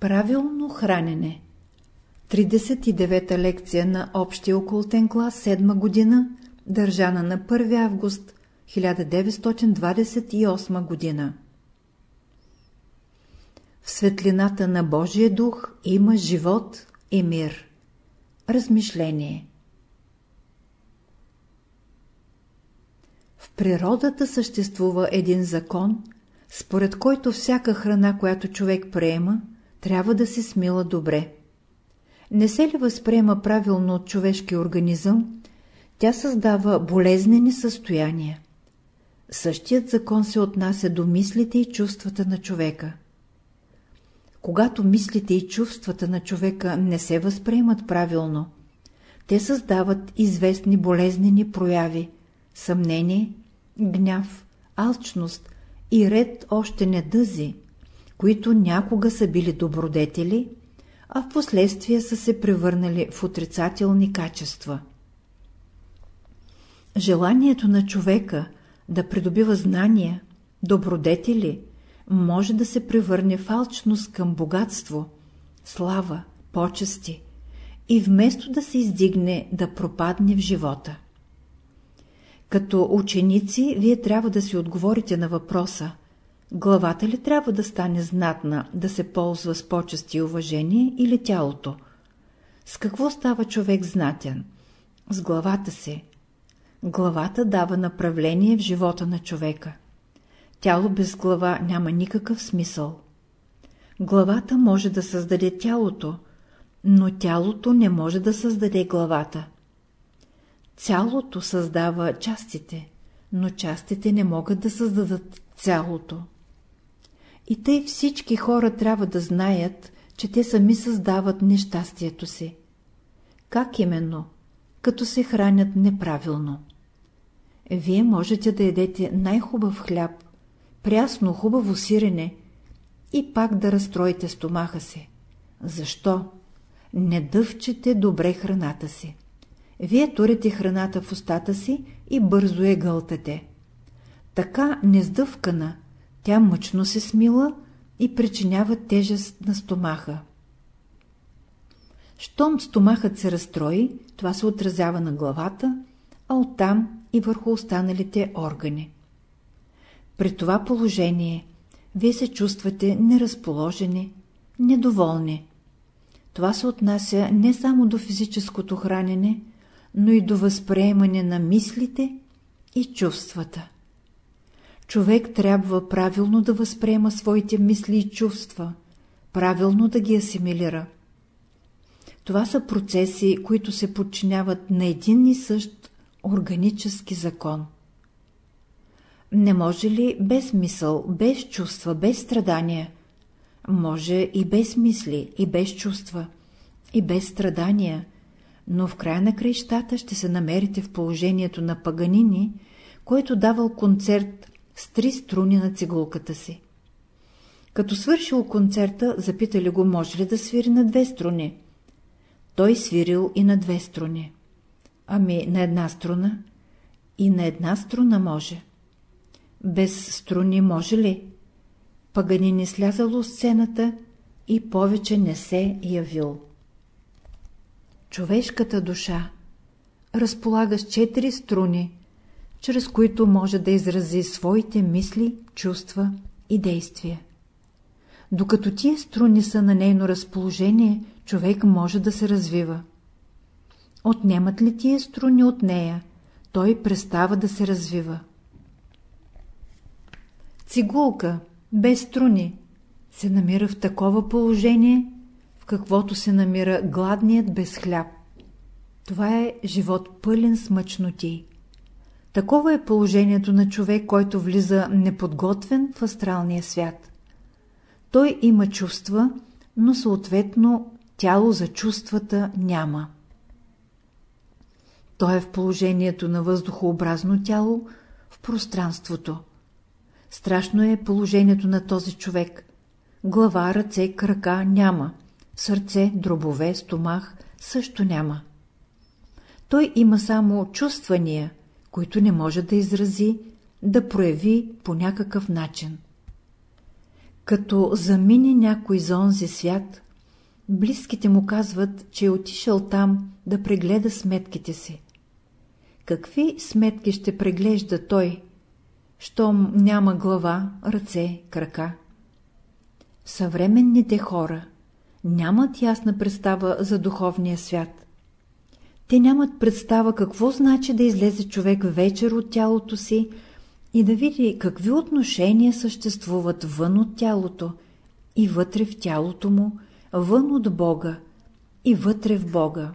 Правилно хранене 39-та лекция на Общия окултен клас, 7 година, държана на 1 август 1928 година. В светлината на Божия дух има живот и мир. Размишление В природата съществува един закон, според който всяка храна, която човек приема, трябва да се смила добре. Не се ли възприема правилно от човешки организъм, тя създава болезнени състояния. Същият закон се отнася до мислите и чувствата на човека. Когато мислите и чувствата на човека не се възприемат правилно, те създават известни болезнени прояви, съмнение, гняв, алчност и ред още недъзи, които някога са били добродетели, а в последствие са се превърнали в отрицателни качества. Желанието на човека да придобива знания, добродетели, може да се превърне в алчност към богатство, слава, почести и вместо да се издигне, да пропадне в живота. Като ученици, вие трябва да си отговорите на въпроса главата ли трябва да стане знатна, да се ползва с почести и уважение или тялото? С какво става човек знатен? С главата си. Главата дава направление в живота на човека. Тяло без глава няма никакъв смисъл. Главата може да създаде тялото, но тялото не може да създаде главата. Цялото създава частите, но частите не могат да създадат цялото. И тъй всички хора трябва да знаят, че те сами създават нещастието си. Как именно? Като се хранят неправилно. Вие можете да едете най-хубав хляб, прясно хубаво сирене и пак да разстроите стомаха си. Защо? Не дъвчете добре храната си. Вие турите храната в устата си и бързо я гълтате. Така нездъвкана, тя мъчно се смила и причинява тежест на стомаха. Щом стомахът се разстрои, това се отразява на главата, а оттам и върху останалите органи. При това положение вие се чувствате неразположени, недоволни. Това се отнася не само до физическото хранене, но и до възприемане на мислите и чувствата. Човек трябва правилно да възприема своите мисли и чувства, правилно да ги асимилира. Това са процеси, които се подчиняват на един и същ органически закон. Не може ли без мисъл, без чувства, без страдания? Може и без мисли, и без чувства, и без страдания, но в края на краищата ще се намерите в положението на Паганини, който давал концерт с три струни на цигулката си. Като свършил концерта, запитали го, може ли да свири на две струни. Той свирил и на две струни. Ами на една струна? И на една струна може. Без струни може ли? Паганин е слязал от сцената и повече не се явил. Човешката душа разполага с четири струни, чрез които може да изрази своите мисли, чувства и действия. Докато тия струни са на нейно разположение, човек може да се развива. Отнемат ли тия струни от нея, той престава да се развива. Цигулка, без струни, се намира в такова положение, в каквото се намира гладният без хляб. Това е живот пълен с мъчноти. Такова е положението на човек, който влиза неподготвен в астралния свят. Той има чувства, но съответно тяло за чувствата няма. Той е в положението на въздухообразно тяло в пространството. Страшно е положението на този човек. Глава, ръце, крака няма. Сърце, дробове, стомах също няма. Той има само чувствания, които не може да изрази, да прояви по някакъв начин. Като замине някой за онзи свят, близките му казват, че е отишъл там да прегледа сметките си. Какви сметки ще преглежда той, щом няма глава, ръце, крака? Съвременните хора нямат ясна представа за духовния свят. Те нямат представа какво значи да излезе човек вечер от тялото си и да види какви отношения съществуват вън от тялото и вътре в тялото му, вън от Бога и вътре в Бога.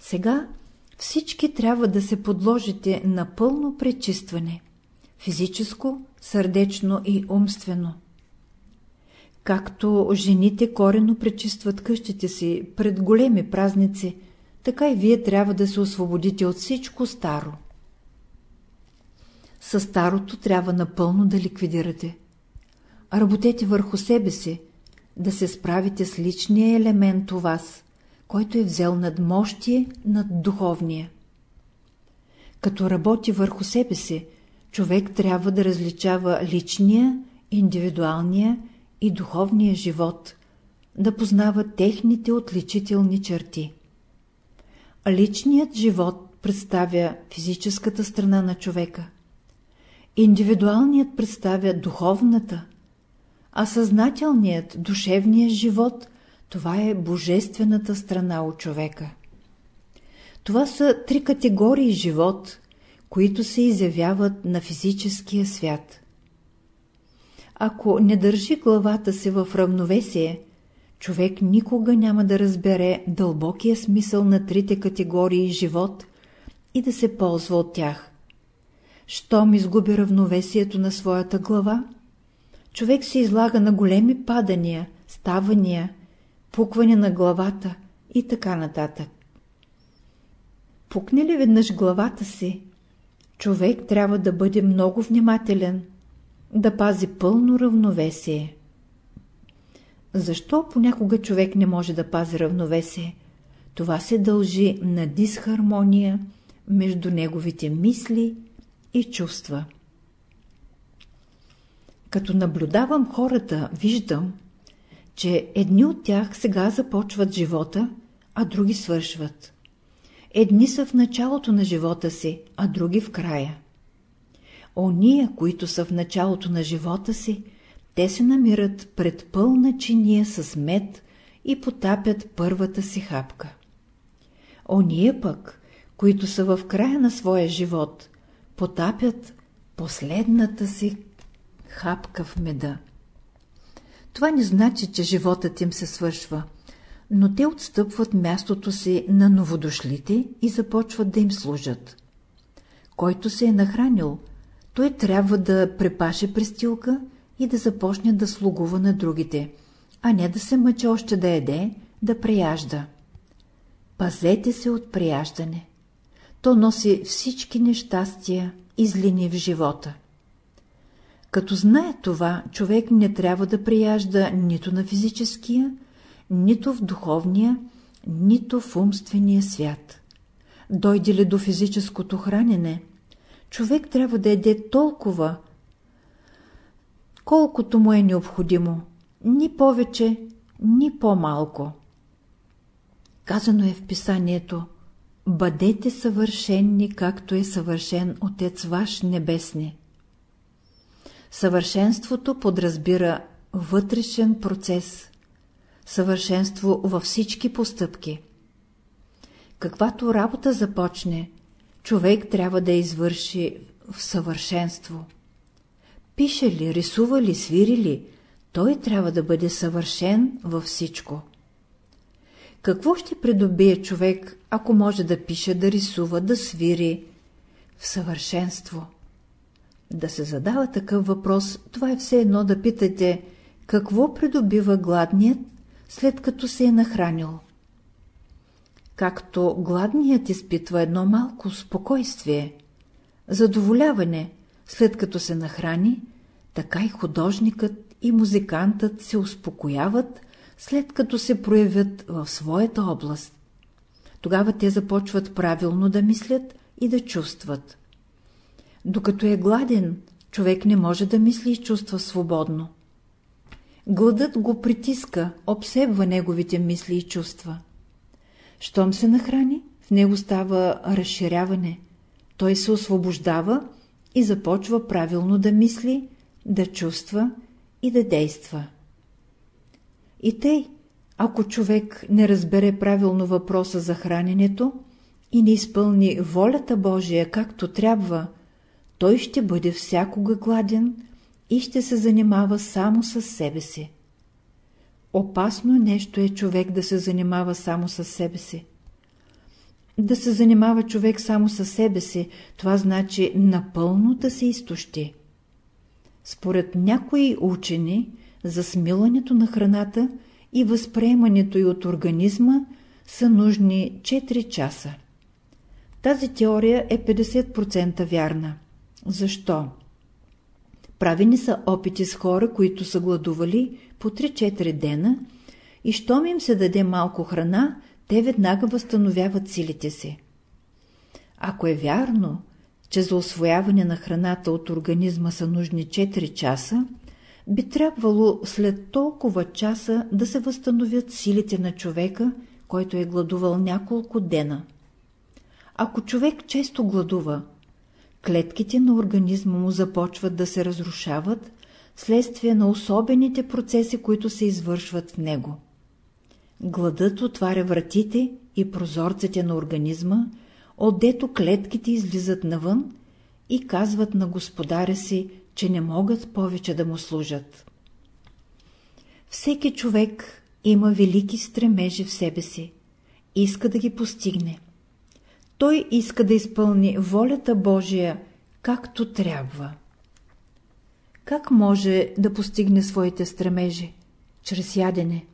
Сега всички трябва да се подложите на пълно пречистване – физическо, сърдечно и умствено. Както жените корено пречистват къщите си пред големи празници, така и вие трябва да се освободите от всичко старо. Със старото трябва напълно да ликвидирате. Работете върху себе си, да се справите с личния елемент у вас, който е взел надмощие над духовния. Като работи върху себе си, човек трябва да различава личния, индивидуалния и духовния живот, да познава техните отличителни черти. Личният живот представя физическата страна на човека. Индивидуалният представя духовната, а съзнателният, душевният живот – това е божествената страна от човека. Това са три категории живот, които се изявяват на физическия свят. Ако не държи главата си в равновесие, човек никога няма да разбере дълбокия смисъл на трите категории живот и да се ползва от тях. Щом изгуби равновесието на своята глава, човек се излага на големи падания, ставания, пукване на главата и така нататък. Пукне ли веднъж главата си, човек трябва да бъде много внимателен, да пази пълно равновесие. Защо понякога човек не може да пази равновесие? Това се дължи на дисхармония между неговите мисли и чувства. Като наблюдавам хората, виждам, че едни от тях сега започват живота, а други свършват. Едни са в началото на живота си, а други в края. Ония, които са в началото на живота си, те се намират пред пълна чиния с мед и потапят първата си хапка. Ония пък, които са в края на своя живот, потапят последната си хапка в меда. Това не значи, че животът им се свършва, но те отстъпват мястото си на новодошлите и започват да им служат. Който се е нахранил, той трябва да препаше престилка и да започне да слугува на другите, а не да се мъчи още да еде, да преяжда. Пазете се от преяждане. То носи всички нещастия и злини в живота. Като знае това, човек не трябва да прияжда нито на физическия, нито в духовния, нито в умствения свят. Дойде ли до физическото хранене, човек трябва да еде толкова, колкото му е необходимо, ни повече, ни по-малко. Казано е в писанието Бъдете съвършенни, както е съвършен Отец ваш небесни. Съвършенството подразбира вътрешен процес, съвършенство във всички постъпки. Каквато работа започне, човек трябва да извърши в съвършенство. Пише ли, рисува ли, свири ли, той трябва да бъде съвършен във всичко. Какво ще придобие човек, ако може да пише, да рисува, да свири в съвършенство? Да се задава такъв въпрос, това е все едно да питате, какво придобива гладният, след като се е нахранил? Както гладният изпитва едно малко спокойствие, задоволяване, след като се нахрани, така и художникът и музикантът се успокояват, след като се проявят в своята област. Тогава те започват правилно да мислят и да чувстват. Докато е гладен, човек не може да мисли и чувства свободно. Гладът го притиска, обсебва неговите мисли и чувства. Щом се нахрани, в него става разширяване. Той се освобождава и започва правилно да мисли, да чувства и да действа. И тъй, ако човек не разбере правилно въпроса за храненето и не изпълни волята Божия както трябва, той ще бъде всякога гладен и ще се занимава само с себе си. Опасно нещо е човек да се занимава само с себе си. Да се занимава човек само с себе си, това значи напълно да се изтощи. Според някои учени, за смилането на храната и възприемането й от организма са нужни 4 часа. Тази теория е 50% вярна. Защо? Правени са опити с хора, които са гладували по 3-4 дена и щом им се даде малко храна, те веднага възстановяват силите си. Ако е вярно, че за освояване на храната от организма са нужни 4 часа, би трябвало след толкова часа да се възстановят силите на човека, който е гладувал няколко дена. Ако човек често гладува, клетките на организма му започват да се разрушават следствие на особените процеси, които се извършват в него. Гладът отваря вратите и прозорците на организма, отдето клетките излизат навън и казват на господаря си, че не могат повече да му служат. Всеки човек има велики стремежи в себе си. Иска да ги постигне. Той иска да изпълни волята Божия както трябва. Как може да постигне своите стремежи? Чрез ядене.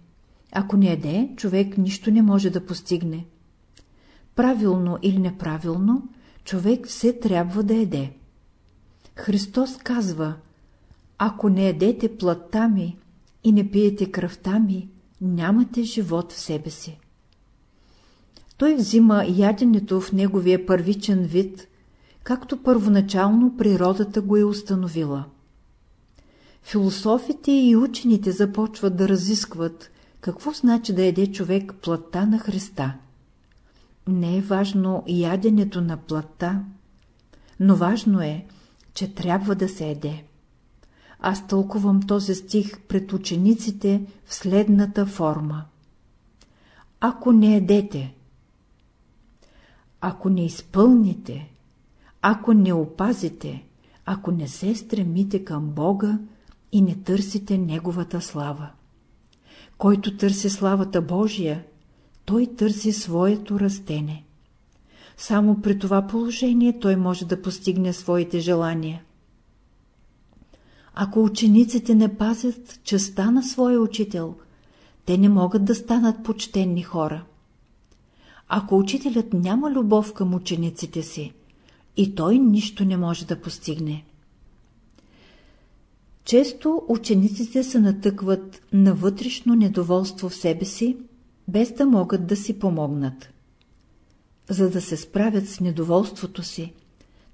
Ако не еде, човек нищо не може да постигне. Правилно или неправилно, човек все трябва да еде. Христос казва, ако не едете плътта ми и не пиете кръвта ми, нямате живот в себе си. Той взима яденето в неговия първичен вид, както първоначално природата го е установила. Философите и учените започват да разискват какво значи да еде човек плътта на Христа. Не е важно яденето на плътта, но важно е, че трябва да се еде. Аз тълкувам този стих пред учениците в следната форма. Ако не едете, ако не изпълните, ако не опазите, ако не се стремите към Бога и не търсите Неговата слава. Който търси славата Божия, той търси своето растене. Само при това положение той може да постигне своите желания. Ако учениците не пазят честа на своя учител, те не могат да станат почтенни хора. Ако учителят няма любов към учениците си, и той нищо не може да постигне. Често учениците се натъкват на вътрешно недоволство в себе си, без да могат да си помогнат. За да се справят с недоволството си,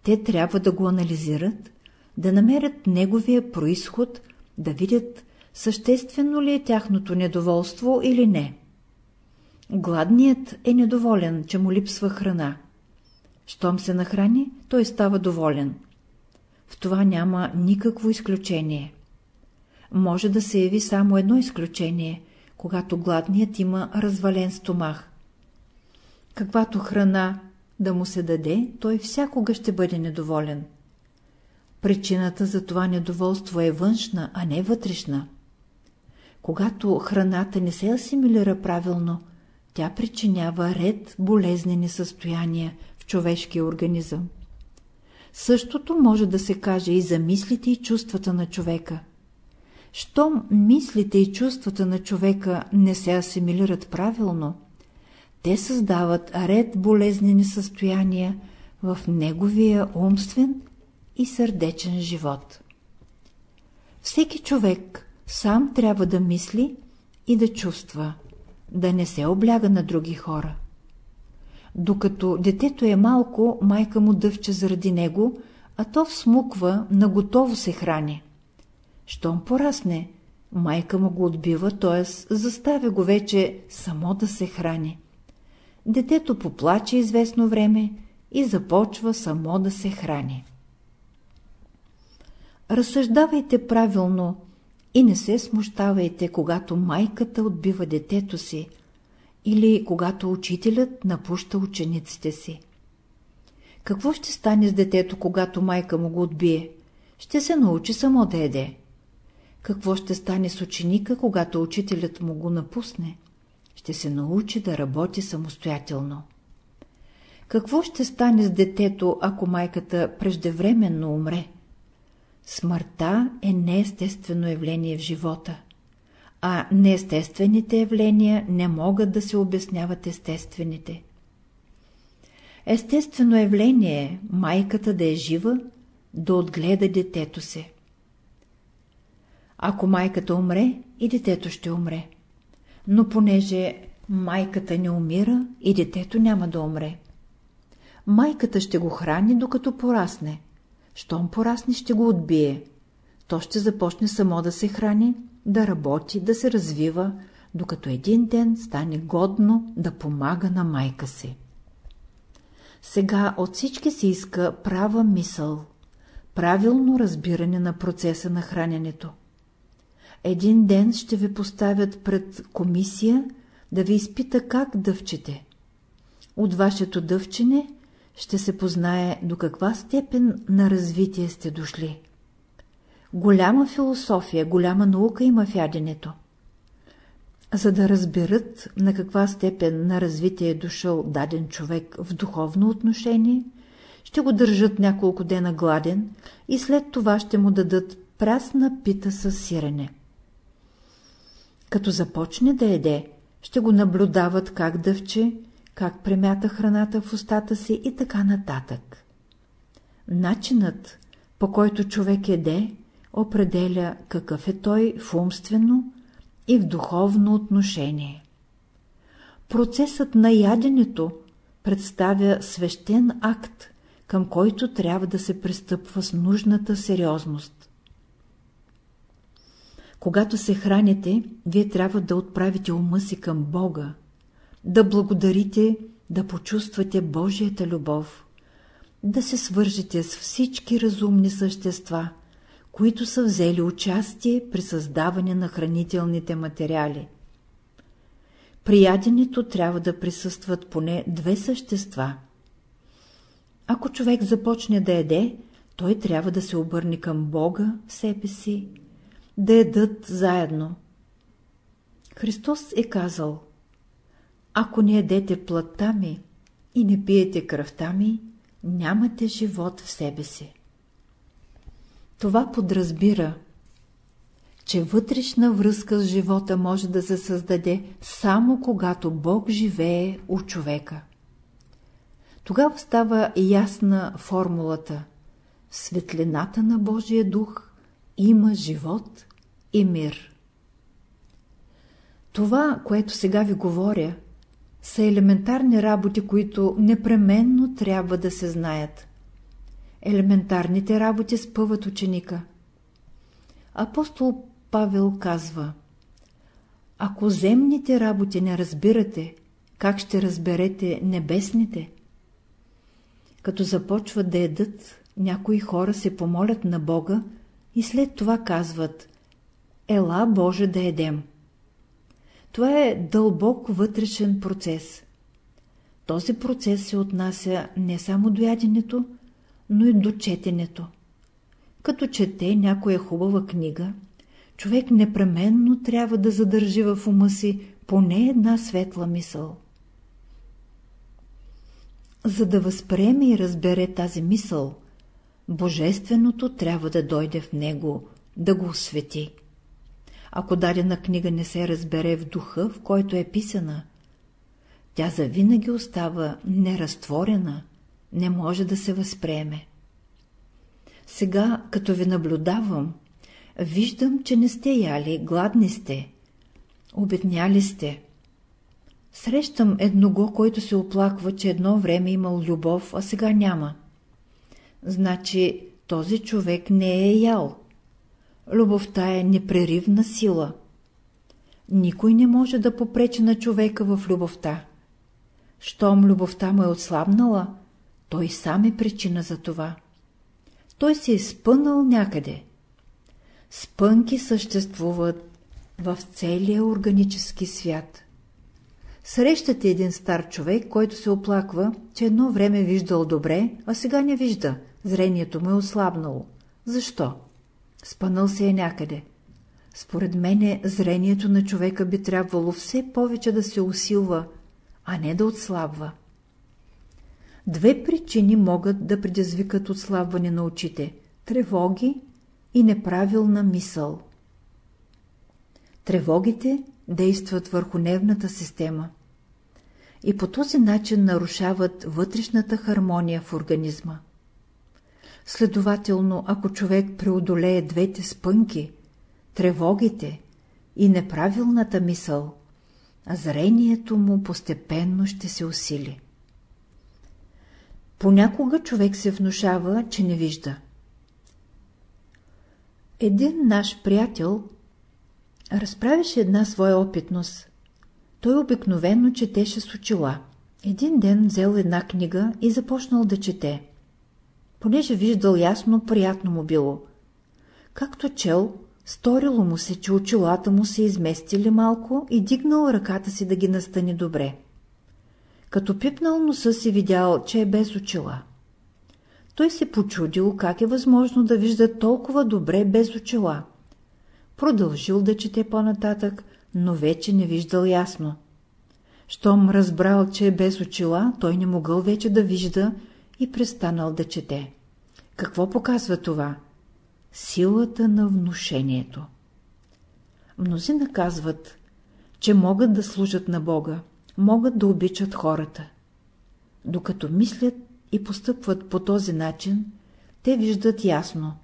те трябва да го анализират, да намерят неговия происход, да видят съществено ли е тяхното недоволство или не. Гладният е недоволен, че му липсва храна. Щом се нахрани, той става доволен. В това няма никакво изключение. Може да се яви само едно изключение, когато гладният има развален стомах. Каквато храна да му се даде, той всякога ще бъде недоволен. Причината за това недоволство е външна, а не вътрешна. Когато храната не се асимилира правилно, тя причинява ред болезнени състояния в човешкия организъм. Същото може да се каже и за мислите и чувствата на човека. Щом мислите и чувствата на човека не се асимилират правилно, те създават ред болезнени състояния в неговия умствен и сърдечен живот. Всеки човек сам трябва да мисли и да чувства, да не се обляга на други хора. Докато детето е малко, майка му дъвче заради него, а то всмуква, наготово се храни. Щом порасне, майка му го отбива, т.е. заставя го вече само да се храни. Детето поплаче известно време и започва само да се храни. Разсъждавайте правилно и не се смущавайте, когато майката отбива детето си или когато учителят напуща учениците си. Какво ще стане с детето, когато майка му го отбие? Ще се научи само да еде. Какво ще стане с ученика, когато учителят му го напусне? Ще се научи да работи самостоятелно. Какво ще стане с детето, ако майката преждевременно умре? Смъртта е неестествено явление в живота, а неестествените явления не могат да се обясняват естествените. Естествено явление е майката да е жива, да отгледа детето се. Ако майката умре, и детето ще умре. Но понеже майката не умира, и детето няма да умре. Майката ще го храни, докато порасне. Щом порасне, ще го отбие. То ще започне само да се храни, да работи, да се развива, докато един ден стане годно да помага на майка си. Сега от всички се иска права мисъл, правилно разбиране на процеса на храненето. Един ден ще ви поставят пред комисия да ви изпита как дъвчете. От вашето дъвчене ще се познае до каква степен на развитие сте дошли. Голяма философия, голяма наука има в яденето. За да разберат на каква степен на развитие е дошъл даден човек в духовно отношение, ще го държат няколко дена гладен и след това ще му дадат прясна пита с сирене. Като започне да еде, ще го наблюдават как дъвче, как премята храната в устата си и така нататък. Начинът, по който човек еде, определя какъв е той в умствено и в духовно отношение. Процесът на яденето представя свещен акт, към който трябва да се пристъпва с нужната сериозност. Когато се храните, вие трябва да отправите ума си към Бога, да благодарите, да почувствате Божията любов, да се свържете с всички разумни същества, които са взели участие при създаване на хранителните материали. При яденето трябва да присъстват поне две същества. Ако човек започне да еде, той трябва да се обърне към Бога в себе си, да едат заедно. Христос е казал – ако не едете плътта ми и не пиете кръвта ми, нямате живот в себе си. Това подразбира, че вътрешна връзка с живота може да се създаде само когато Бог живее у човека. Тогава става ясна формулата светлината на Божия дух има живот и мир. Това, което сега ви говоря, са елементарни работи, които непременно трябва да се знаят. Елементарните работи спъват ученика. Апостол Павел казва Ако земните работи не разбирате, как ще разберете небесните? Като започват да едат, някои хора се помолят на Бога и след това казват Ела Боже да едем. Това е дълбок вътрешен процес. Този процес се отнася не само до яденето, но и до четенето. Като чете някоя хубава книга, човек непременно трябва да задържи в ума си поне една светла мисъл. За да възприеме и разбере тази мисъл, Божественото трябва да дойде в него, да го освети. Ако дадена книга не се разбере в духа, в който е писана, тя завинаги остава неразтворена, не може да се възприеме. Сега, като ви наблюдавам, виждам, че не сте яли, гладни сте, обедняли сте. Срещам едного, който се оплаква, че едно време имал любов, а сега няма. Значи този човек не е ял. Любовта е непреривна сила. Никой не може да попречи на човека в любовта. Щом любовта му е отслабнала, той сам е причина за това. Той се е спънал някъде. Спънки съществуват в целия органически свят. Срещате един стар човек, който се оплаква, че едно време виждал добре, а сега не вижда, зрението му е ослабнало. Защо? Спънал се е някъде. Според мене зрението на човека би трябвало все повече да се усилва, а не да отслабва. Две причини могат да предизвикат отслабване на очите – тревоги и неправилна мисъл. Тревогите действат върху нервната система и по този начин нарушават вътрешната хармония в организма. Следователно, ако човек преодолее двете спънки, тревогите и неправилната мисъл, зрението му постепенно ще се усили. Понякога човек се внушава, че не вижда. Един наш приятел разправяше една своя опитност. Той обикновено четеше с очила. Един ден взел една книга и започнал да чете. Понеже виждал ясно, приятно му било. Както чел, сторило му се, че очилата му се изместили малко и дигнал ръката си да ги настани добре. Като пипнал носа си видял, че е без очила. Той се почудил как е възможно да вижда толкова добре без очила. Продължил да чете по-нататък, но вече не виждал ясно. Щом разбрал, че е без очила, той не могъл вече да вижда и престанал да чете. Какво показва това? Силата на внушението. Мнозина казват, че могат да служат на Бога, могат да обичат хората. Докато мислят и постъпват по този начин, те виждат ясно,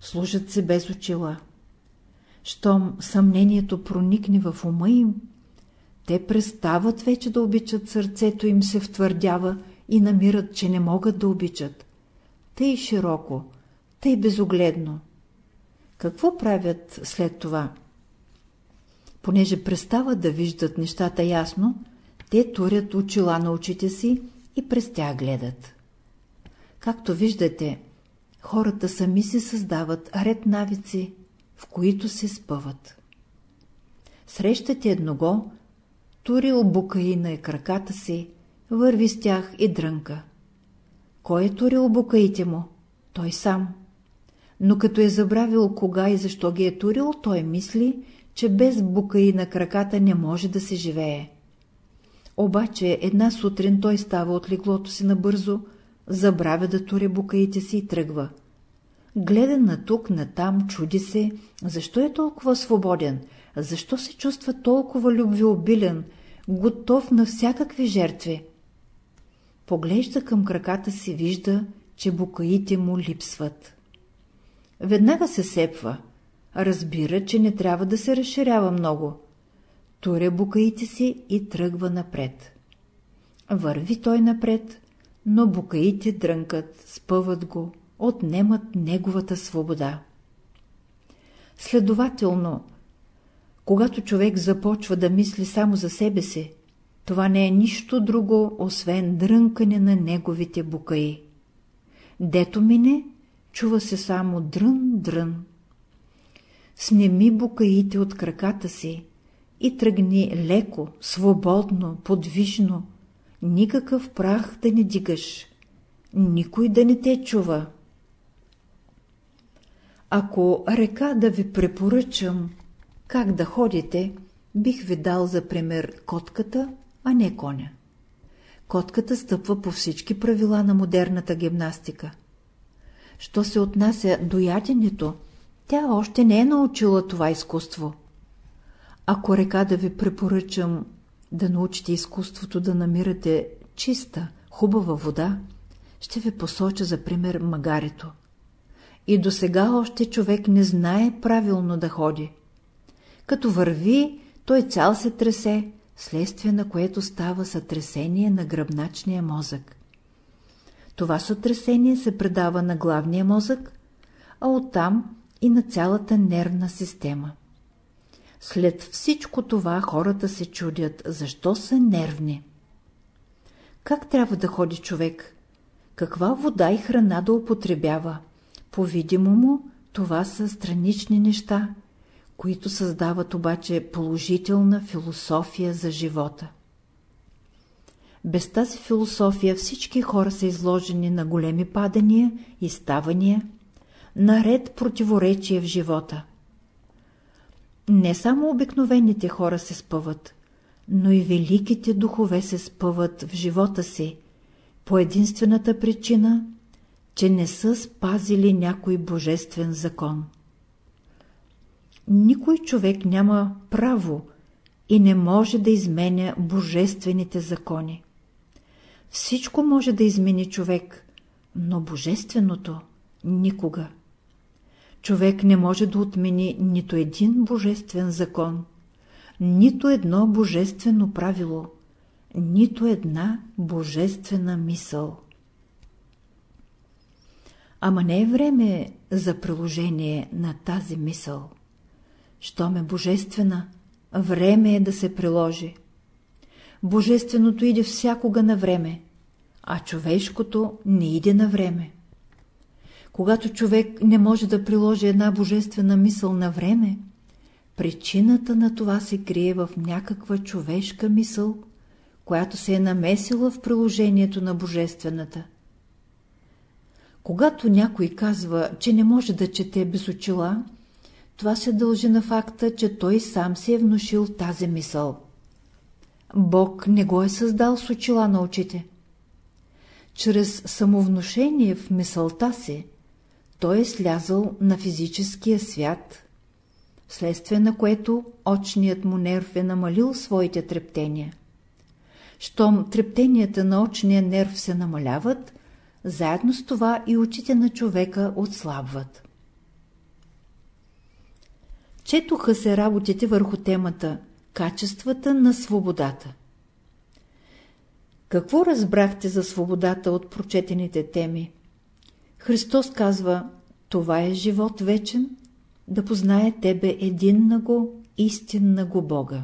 служат се без очила. Щом съмнението проникне в ума им, те престават вече да обичат сърцето им се втвърдява и намират, че не могат да обичат. Тъй широко, тъй безогледно. Какво правят след това? Понеже престават да виждат нещата ясно, те турят очила на очите си и през тях гледат. Както виждате, хората сами се създават ред навици, в които се спъват. Срещате едного, турил букаи е краката си, върви с тях и дрънка. Кой е турил букаите му? Той сам. Но като е забравил кога и защо ги е турил, той мисли, че без букаи на краката не може да се живее. Обаче една сутрин той става от леглото си набързо, забравя да туре букаите си и тръгва. Гледа на тук, на там, чуди се, защо е толкова свободен, защо се чувства толкова любвеобилен, готов на всякакви жертви. Поглежда към краката си, вижда, че букаите му липсват. Веднага се сепва, разбира, че не трябва да се разширява много. Туре букаите си и тръгва напред. Върви той напред, но букаите дрънкат, спъват го, отнемат неговата свобода. Следователно, когато човек започва да мисли само за себе си, това не е нищо друго, освен дрънкане на неговите букаи. Дето мине, чува се само дрън-дрън. Снеми букаите от краката си и тръгни леко, свободно, подвижно, никакъв прах да не дигаш, никой да не те чува. Ако река да ви препоръчам как да ходите, бих ви дал за пример котката, а не коня. Котката стъпва по всички правила на модерната гимнастика. Що се отнася до яденето, тя още не е научила това изкуство. Ако река да ви препоръчам да научите изкуството да намирате чиста, хубава вода, ще ви посоча за пример магарето. И до сега още човек не знае правилно да ходи. Като върви, той цял се тресе, следствие на което става сътресение на гръбначния мозък. Това сътресение се предава на главния мозък, а оттам и на цялата нервна система. След всичко това хората се чудят, защо са нервни. Как трябва да ходи човек? Каква вода и храна да употребява? По-видимому, това са странични неща, които създават обаче положителна философия за живота. Без тази философия всички хора са изложени на големи падания и ставания, наред противоречия в живота. Не само обикновените хора се спъват, но и великите духове се спъват в живота си, по единствената причина, че не са спазили някой божествен закон. Никой човек няма право и не може да изменя божествените закони. Всичко може да измени човек, но божественото никога. Човек не може да отмени нито един божествен закон, нито едно божествено правило, нито една божествена мисъл. Ама не е време за приложение на тази мисъл. Щом е божествена, време е да се приложи. Божественото иде всякога на време, а човешкото не иде на време. Когато човек не може да приложи една божествена мисъл на време, причината на това се крие в някаква човешка мисъл, която се е намесила в приложението на божествената. Когато някой казва, че не може да чете без очила, това се дължи на факта, че той сам си е внушил тази мисъл. Бог не го е създал с очила на очите. Чрез самовнушение в мисълта си, той е слязал на физическия свят, вследствие на което очният му нерв е намалил своите трептения. Щом трептенията на очния нерв се намаляват, заедно с това и очите на човека отслабват. Четоха се работите върху темата Качествата на свободата. Какво разбрахте за свободата от прочетените теми? Христос казва, това е живот вечен, да познае Тебе един на го, истинна го Бога.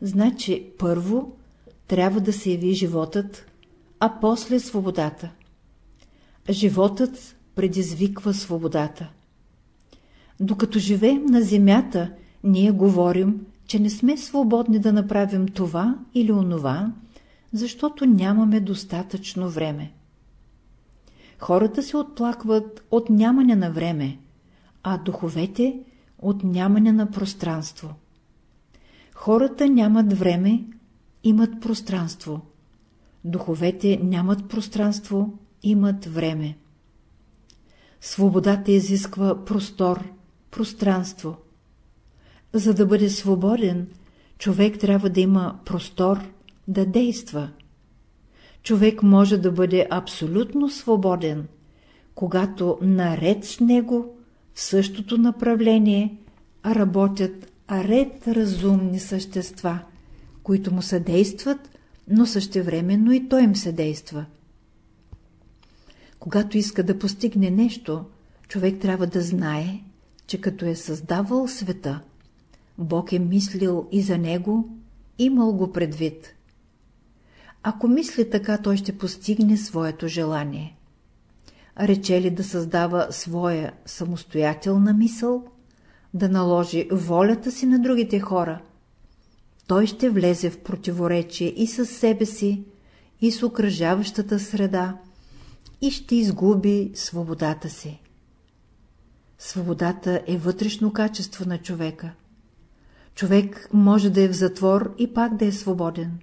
Значи, първо трябва да се яви животът, а после свободата. Животът предизвиква свободата. Докато живеем на земята, ние говорим, че не сме свободни да направим това или онова, защото нямаме достатъчно време. Хората се отплакват от нямане на време, а духовете от нямане на пространство. Хората нямат време, имат пространство. Духовете нямат пространство, имат време. Свободата изисква простор, пространство. За да бъде свободен, човек трябва да има простор, да действа. Човек може да бъде абсолютно свободен, когато наред с него в същото направление работят ред разумни същества, които му съдействат, но същевременно и той им съдейства. Когато иска да постигне нещо, човек трябва да знае, че като е създавал света, Бог е мислил и за него, имал го предвид. Ако мисли така, той ще постигне своето желание. Рече ли да създава своя самостоятелна мисъл, да наложи волята си на другите хора, той ще влезе в противоречие и с себе си, и с окръжаващата среда, и ще изгуби свободата си. Свободата е вътрешно качество на човека. Човек може да е в затвор и пак да е свободен.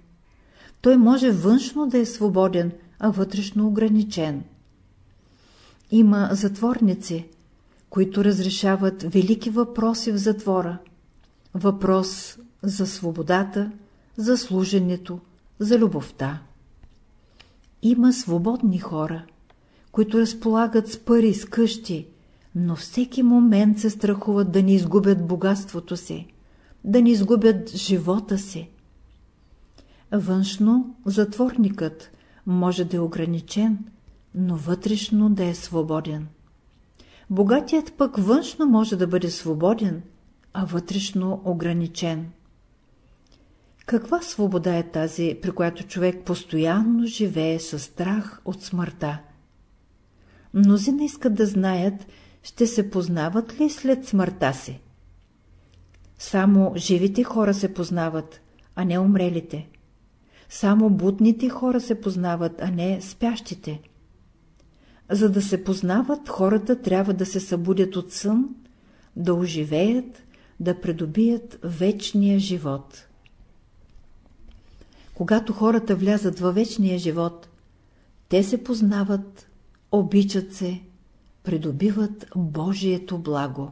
Той може външно да е свободен, а вътрешно ограничен. Има затворници, които разрешават велики въпроси в затвора. Въпрос за свободата, за служенето, за любовта. Има свободни хора, които разполагат с пари, с къщи, но всеки момент се страхуват да не изгубят богатството си, да не изгубят живота си. Външно затворникът може да е ограничен, но вътрешно да е свободен. Богатият пък външно може да бъде свободен, а вътрешно ограничен. Каква свобода е тази, при която човек постоянно живее със страх от смъртта? Мнозина искат да знаят, ще се познават ли след смъртта си. Само живите хора се познават, а не умрелите. Само будните хора се познават, а не спящите. За да се познават, хората трябва да се събудят от сън, да оживеят, да придобият вечния живот. Когато хората влязат във вечния живот, те се познават, обичат се, придобиват Божието благо.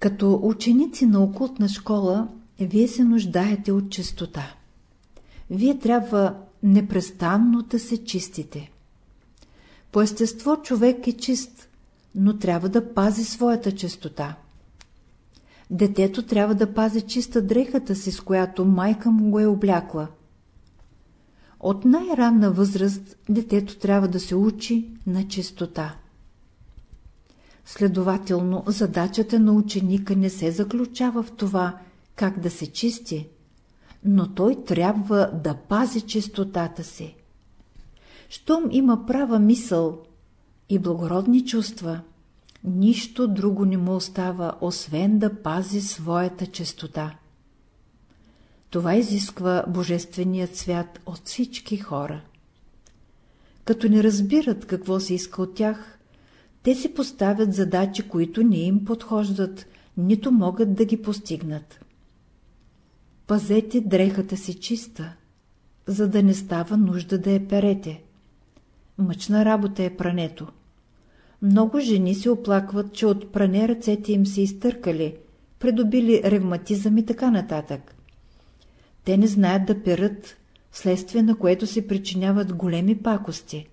Като ученици на окултна школа, вие се нуждаете от чистота. Вие трябва непрестанно да се чистите. По естество човек е чист, но трябва да пази своята чистота. Детето трябва да пази чиста дрехата си, с която майка му го е облякла. От най-ранна възраст детето трябва да се учи на чистота. Следователно, задачата на ученика не се заключава в това, как да се чисти, но той трябва да пази чистотата си. Щом има права мисъл и благородни чувства, нищо друго не му остава, освен да пази своята чистота. Това изисква Божественият свят от всички хора. Като не разбират какво се иска от тях, те си поставят задачи, които не им подхождат, нито могат да ги постигнат. Пазете дрехата си чиста, за да не става нужда да я перете. Мъчна работа е прането. Много жени се оплакват, че от пране ръцете им се изтъркали, придобили ревматизъм и така нататък. Те не знаят да перат, следствие на което се причиняват големи пакости.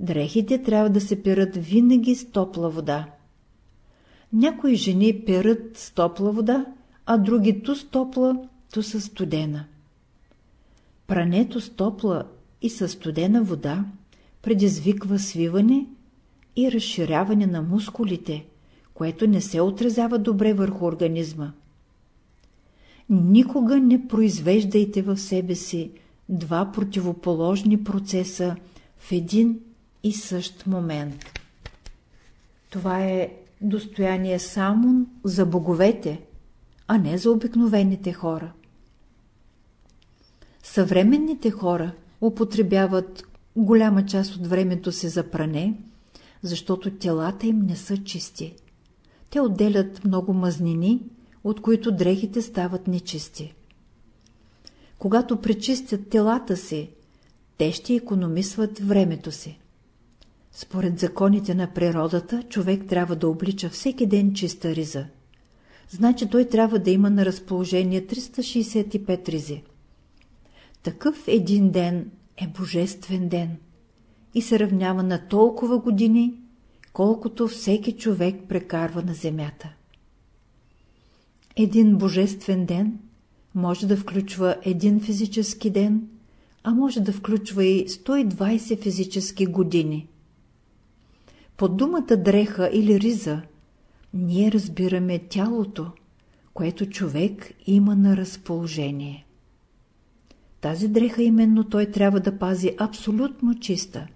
Дрехите трябва да се перат винаги с топла вода. Някои жени перат с топла вода, а други ту с топла, ту с студена. Прането с топла и с студена вода предизвиква свиване и разширяване на мускулите, което не се отразява добре върху организма. Никога не произвеждайте в себе си два противоположни процеса в един и същ момент. Това е достояние само за боговете, а не за обикновените хора. Съвременните хора употребяват голяма част от времето си за пране, защото телата им не са чисти. Те отделят много мазнини, от които дрехите стават нечисти. Когато пречистят телата си, те ще економисват времето си. Според законите на природата, човек трябва да облича всеки ден чиста риза. Значи той трябва да има на разположение 365 ризи. Такъв един ден е божествен ден и се равнява на толкова години, колкото всеки човек прекарва на земята. Един божествен ден може да включва един физически ден, а може да включва и 120 физически години. Под думата дреха или риза ние разбираме тялото, което човек има на разположение. Тази дреха именно той трябва да пази абсолютно чиста.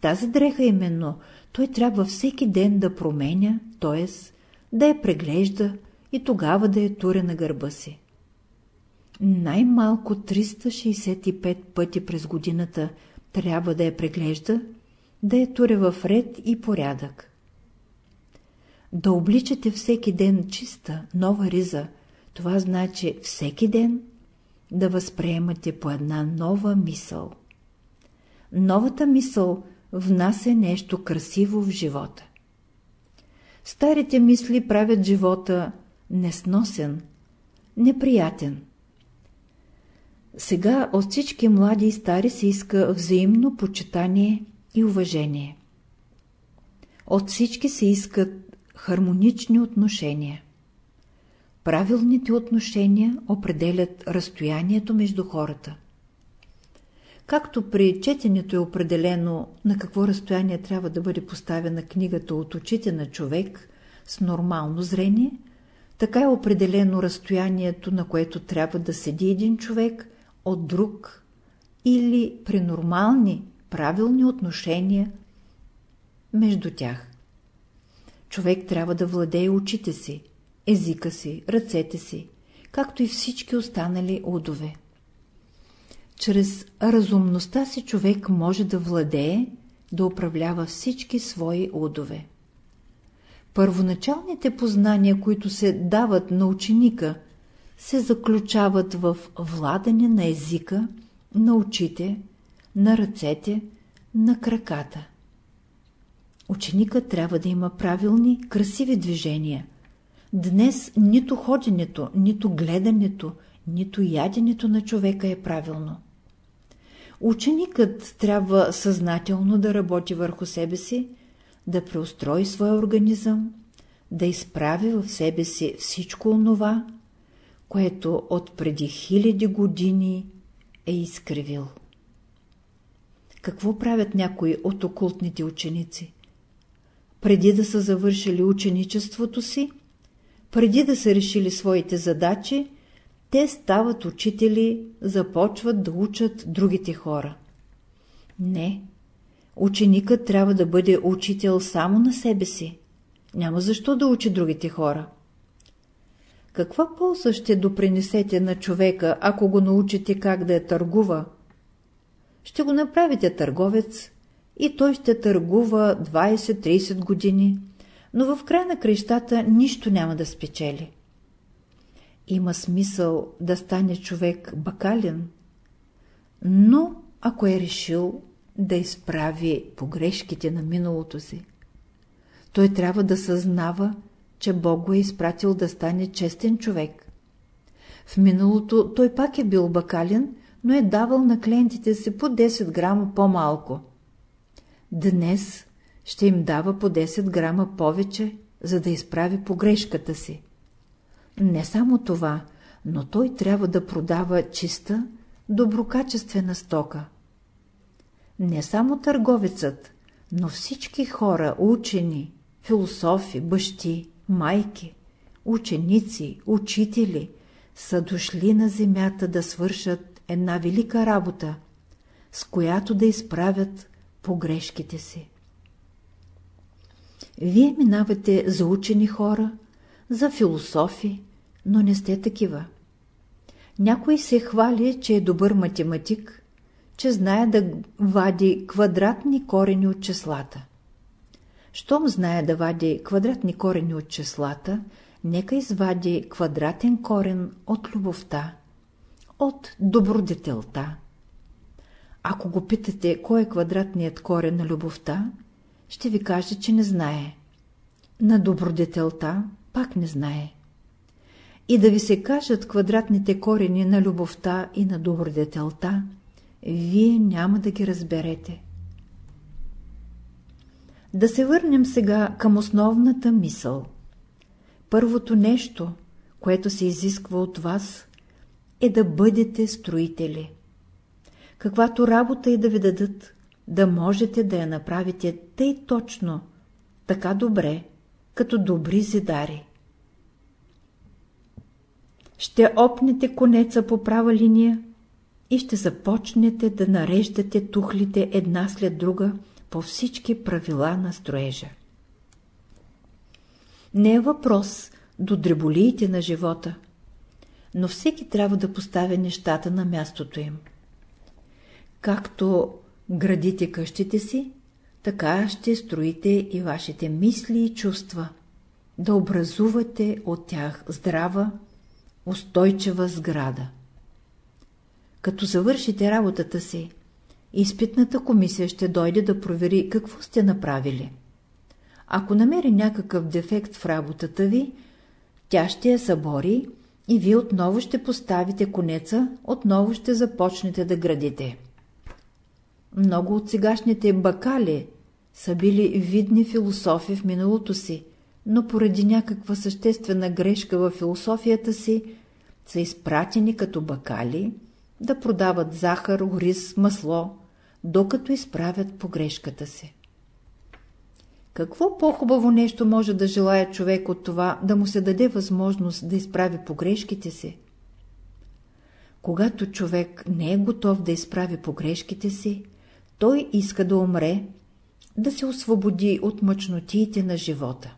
Тази дреха именно той трябва всеки ден да променя, т.е. да я преглежда и тогава да я туре на гърба си. Най-малко 365 пъти през годината трябва да я преглежда, да я туре в ред и порядък. Да обличате всеки ден чиста, нова риза, това значи всеки ден да възприемате по една нова мисъл. Новата мисъл внася нещо красиво в живота. Старите мисли правят живота несносен, неприятен. Сега от всички млади и стари се иска взаимно почитание и уважение. От всички се искат хармонични отношения. Правилните отношения определят разстоянието между хората. Както при четенето е определено на какво разстояние трябва да бъде поставена книгата от очите на човек с нормално зрение, така е определено разстоянието, на което трябва да седи един човек от друг или при нормални, правилни отношения между тях. Човек трябва да владее очите си, езика си, ръцете си, както и всички останали удове. Чрез разумността си човек може да владее, да управлява всички свои удове. Първоначалните познания, които се дават на ученика, се заключават в владане на езика, на очите, на ръцете, на краката. Ученикът трябва да има правилни, красиви движения. Днес нито ходенето, нито гледането, нито яденето на човека е правилно. Ученикът трябва съзнателно да работи върху себе си, да преустрои своя организъм, да изправи в себе си всичко онова, което от преди хиляди години е изкривил. Какво правят някои от окултните ученици? Преди да са завършили ученичеството си, преди да са решили своите задачи, те стават учители, започват да учат другите хора. Не, ученикът трябва да бъде учител само на себе си. Няма защо да учи другите хора. Каква полза ще допринесете на човека, ако го научите как да я търгува? Ще го направите търговец и той ще търгува 20-30 години, но в край на крещата нищо няма да спечели. Има смисъл да стане човек бакален, но ако е решил да изправи погрешките на миналото си, той трябва да съзнава, че Бог го е изпратил да стане честен човек. В миналото той пак е бил бакален, но е давал на клиентите си по 10 грама по-малко. Днес ще им дава по 10 грама повече, за да изправи погрешката си. Не само това, но той трябва да продава чиста, доброкачествена стока. Не само търговецът, но всички хора, учени, философи, бащи, майки, ученици, учители са дошли на земята да свършат една велика работа, с която да изправят погрешките си. Вие минавате за учени хора, за философи, но не сте такива. Някой се хвали, че е добър математик, че знае да вади квадратни корени от числата. Щом знае да вади квадратни корени от числата, нека извади квадратен корен от любовта, от добродетелта. Ако го питате кой е квадратният корен на любовта, ще ви каже, че не знае. На добродетелта пак не знае. И да ви се кажат квадратните корени на любовта и на добродетелта, вие няма да ги разберете. Да се върнем сега към основната мисъл. Първото нещо, което се изисква от вас, е да бъдете строители. Каквато работа и да ви дадат, да можете да я направите тъй точно, така добре, като добри зидари. Ще опнете конеца по права линия и ще започнете да нареждате тухлите една след друга по всички правила на строежа. Не е въпрос до дреболиите на живота, но всеки трябва да поставя нещата на мястото им. Както градите къщите си, така ще строите и вашите мисли и чувства, да образувате от тях здрава, устойчива сграда. Като завършите работата си, изпитната комисия ще дойде да провери какво сте направили. Ако намери някакъв дефект в работата ви, тя ще я събори и вие отново ще поставите конеца, отново ще започнете да градите. Много от сегашните бакали са били видни философи в миналото си, но поради някаква съществена грешка във философията си са изпратени като бакали да продават захар, ориз, масло, докато изправят погрешката си. Какво по-хубаво нещо може да желая човек от това да му се даде възможност да изправи погрешките си? Когато човек не е готов да изправи погрешките си, той иска да умре, да се освободи от мъчнотиите на живота.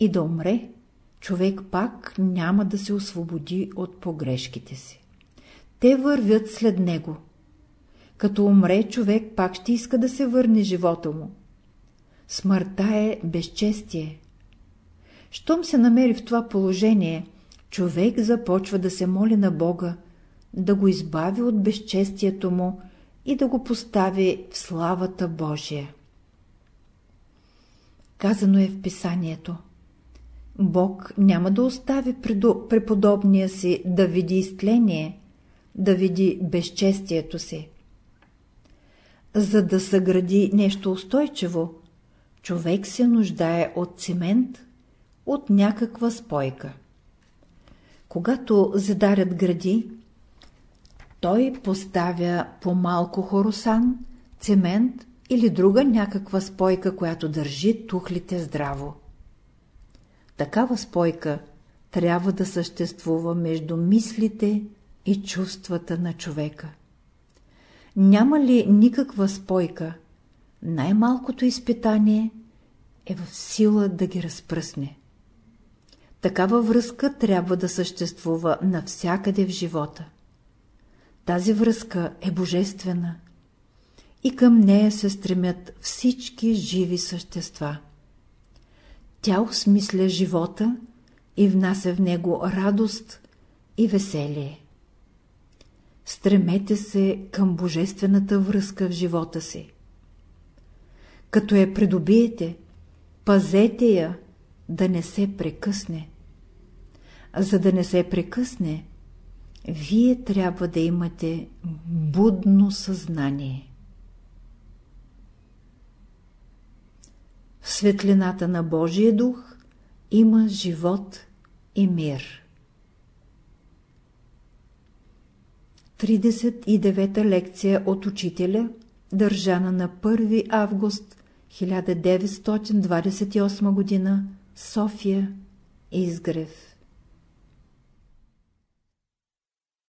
И да умре, човек пак няма да се освободи от погрешките си. Те вървят след него. Като умре, човек пак ще иска да се върне живота му. Смъртта е безчестие. Щом се намери в това положение, човек започва да се моли на Бога, да го избави от безчестието му и да го постави в славата Божия. Казано е в писанието. Бог няма да остави преподобния си да види изтление, да види безчестието си. За да съгради нещо устойчиво, човек се нуждае от цимент, от някаква спойка. Когато задарят гради, той поставя по-малко хоросан, цемент или друга някаква спойка, която държи тухлите здраво. Такава спойка трябва да съществува между мислите и чувствата на човека. Няма ли никаква спойка, най-малкото изпитание е в сила да ги разпръсне. Такава връзка трябва да съществува навсякъде в живота. Тази връзка е божествена и към нея се стремят всички живи същества. Тя осмисля живота и внася в него радост и веселие. Стремете се към божествената връзка в живота си. Като я придобиете, пазете я да не се прекъсне. За да не се прекъсне, вие трябва да имате будно съзнание. В светлината на Божия дух има живот и мир. 39-та лекция от учителя, държана на 1 август 1928 г. София, Изгрев